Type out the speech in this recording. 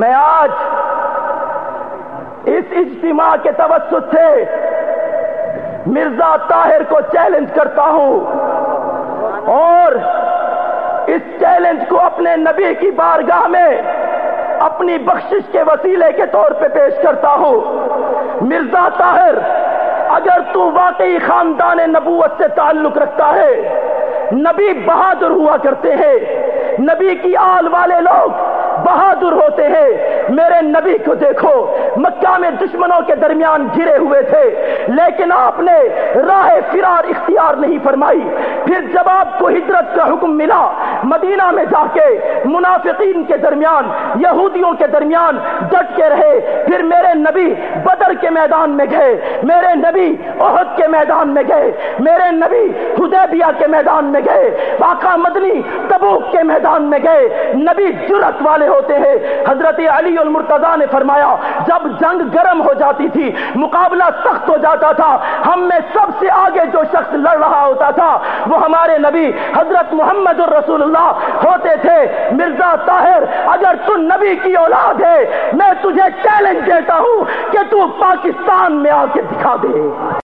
میں آج اس اجتماع کے توسط سے مرزا طاہر کو چیلنج کرتا ہوں اور اس چیلنج کو اپنے نبی کی بارگاہ میں اپنی بخشش کے وسیلے کے طور پہ پیش کرتا ہوں۔ مرزا طاہر، اگر تو واقعی خاندان نبوت سے تعلق رکھتا ہے، نبی بہادر ہوا کرتے ہیں، نبی کی آل والے لوگ بہادر ہوتے ہیں۔ میرے نبی کو دیکھو، مکہ میں دشمنوں کے درمیان گرے ہوئے تھے، لیکن آپ نے راہ فرار اختیار نہیں فرمائی۔ پھر جب آپ کو ہجرت کا حکم ملا، مدینہ میں جا کے منافقین کے درمیان، یہودیوں کے درمیان ڈٹ کے رہے پھر میرے نبی بدر کے میدان میں گئے، میرے نبی عہد کے میدان میں گئے، میرے نبی حدیبیہ کے میدان میں گئے واقع مدنی تبوک کے میدان میں گئے۔ نبی جرت والے ہوتے ہیں۔ حضرت علی المرتضی نے فرمایا، جب جنگ گرم ہو جاتی تھی، مقابلہ سخت ہو جاتا تھا، ہم میں سب سے آگے جو شخص لڑ رہا ہوتا تھا، وہ ہمارے نبی حضرت محمد الرسول اللہ ہوتے تھے۔ مرزا طاہر، اگر تو نبی کی اولاد ہے، میں تجھے چیلنج دیتا ہوں۔ تو پاکستان میں آ کے دکھا دے۔